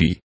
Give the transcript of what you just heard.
trophy